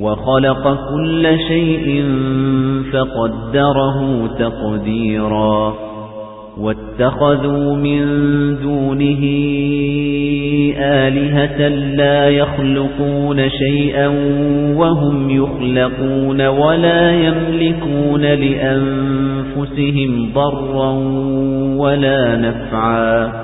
وخلق كل شيء فقدره تقديرا واتخذوا من دونه آلهة لا يخلقون شيئا وهم يخلقون ولا يملكون لأنفسهم ضرا ولا نفعا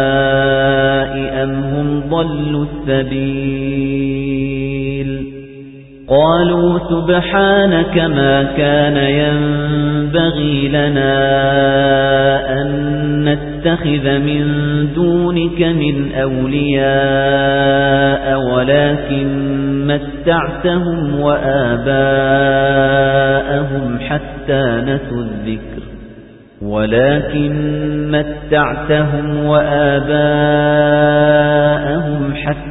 السَّبِيلَ. قَالُوا سُبْحَانَكَ مَا كَانَ يَنبَغِي لَنَا أَن نَّتَّخِذَ مِن دُونِكَ مِنْ أَوْلِيَاءَ وَلَكِن مَّتَّعْتَهُمْ وَآبَاءَهُمْ حَتَّى نَسُوا الذِّكْرَ. ولكن متعتهم وآباءهم حتى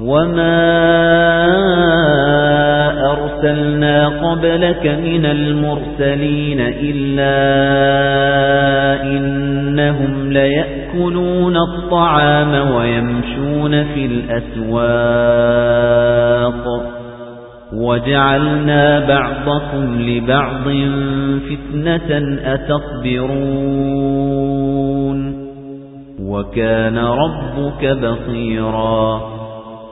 وَمَا أَرْسَلْنَا قَبْلَكَ مِنَ الْمُرْسَلِينَ إِلَّا إِنَّهُمْ لَيَأْكُلُونَ الطَّعَامَ وَيَمْشُونَ فِي الْأَسْوَاقِ وَجَعَلْنَا بَعْضَكُمْ لِبَعْضٍ فِتْنَةً أَتَصْبِرُونَ وَكَانَ رَبُّكَ بَصِيرًا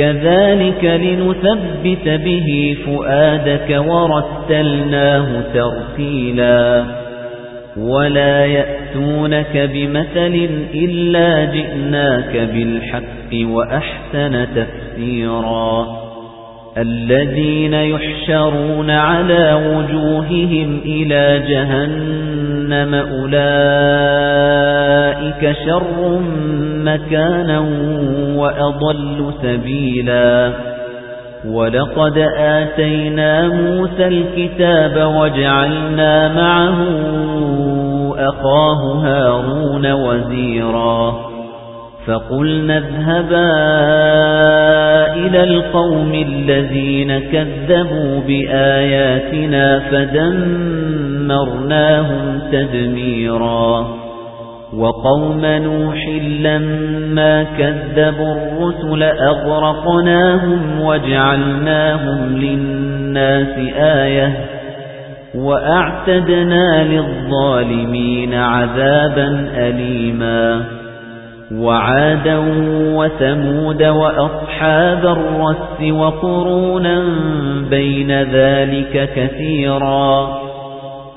كَذَلِكَ لِنُثَبِّتَ بِهِ فُؤَادَكَ وَرَتَّلْنَاهُ تَرْتِيلًا. وَلَا يَأْتُونَكَ بِمَثَلٍ إِلَّا جِئْنَاكَ بِالْحَقِّ وَأَحْسَنَ تَفْسِيرًا. الَّذِينَ يُحْشَرُونَ عَلَى وُجُوهِهِمْ إِلَى جَهَنَّمَ أُولَئِكَ شَرٌّ مَكَانًا وَأَضَلُّ سَبِيلًا. وَلَقَدْ آتَيْنَا مُوسَى الْكِتَابَ وَجَعَلْنَا مَعَهُ أَخَاهُ هَارُونَ وَزِيرًا. فَقُلْنَا اذْهَبَا إِلَى الْقَوْمِ الَّذِينَ كَذَّبُوا بِآيَاتِنَا فَدَمَّرْنَاهُمْ تَدْمِيرًا. وَقَوْمَ نُوحٍ لَمَّا كَذَّبُوا الرُّسُلَ أَغْرَقْنَاهُمْ وَجَعَلْنَاهُمْ لِلنَّاسِ آيَةً. وَأَعْتَدْنَا لِلظَّالِمِينَ عَذَابًا أَلِيمًا. وَعَادًا وَثَمُودَ وَأَصْحَابَ الرَّسِّ وَقُرُونًا بَيْنَ ذَلِكَ كَثِيرًا.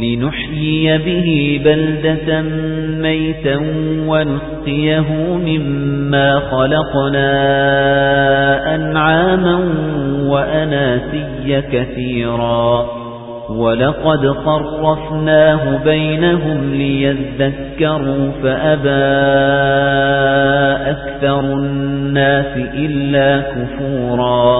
لِنُحْيِيَ بِهِ بَلْدَةً مَيْتًا وَنُسْقِيَهُ مِمَّا خَلَقْنَا أَنْعَامًا وَأَنَاسِيَّ كَثِيرًا. وَلَقَدْ صَرَّفْنَاهُ بَيْنَهُمْ لِيَذَّكَّرُوا فَأَبَى أَكْثَرُ النَّاسِ إِلَّا كُفُورًا.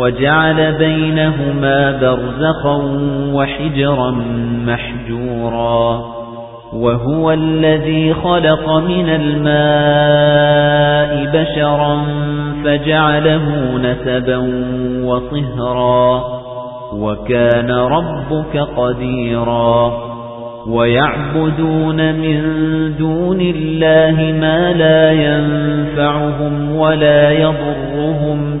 وَجَعَلَ بَيْنَهُمَا بَرْزَخًا وَحِجْرًا مَحْجُورًا وَهُوَ الَّذِي خَلَقَ مِنَ الْمَاءِ بَشَرًا فَجَعَلَهُ نَسَبًا وَصِهْرًا وَكَانَ رَبُّكَ قَدِيرًا وَيَعْبُدُونَ مِن دُونِ اللَّهِ مَا لَا يَنفَعُهُمْ وَلَا يَضُرُّهُمْ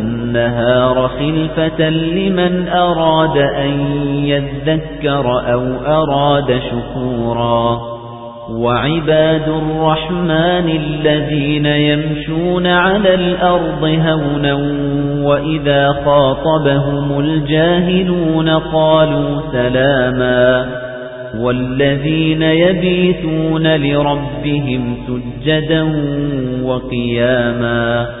خلفة لمن أراد أن يذكر أو أراد شكورا. وعباد الرحمن الذين يمشون على الأرض هونا وإذا خاطبهم الجاهلون قالوا سلاما. والذين يبيتون لربهم سجدا وقياما.